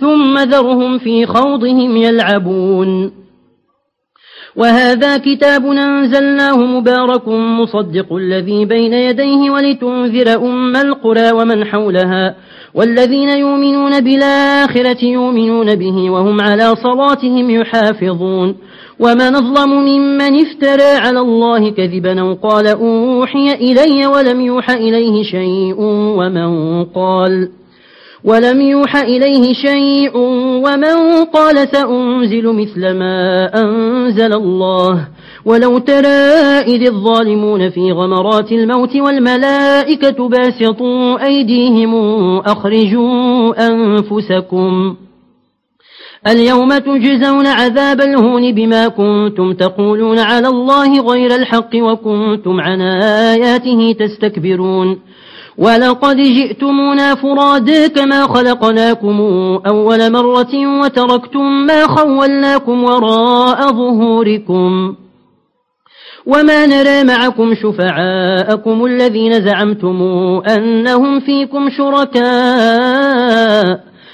ثم ذرهم في خوضهم يلعبون. وهذا كتاب أنزلناه مبارك مصدق الذي بين يديه ولتنذر أم القرى ومن حولها والذين يؤمنون بالآخرة يؤمنون به وهم على صلاتهم يحافظون. ومن أظلم ممن افترى على الله كذبا وقال أوحي إلي ولم يوحى إليه شيء ومن قال ولم يوح إليه شيء ومن قال سأنزل مثل ما أنزل الله. ولو ترى إذ الظالمون في غمرات الموت والملائكة باسطوا أيديهم أخرجوا أنفسكم. اليوم تجزون عذاب الهون بما كنتم تقولون على الله غير الحق وكنتم عن آياته تستكبرون. ولقد جئتمونا فراد كما خلقناكم أول مرة وتركتم ما خولناكم وراء ظهوركم. وما نرى معكم شفعاءكم الذين زعمتم أنهم فيكم شركاء.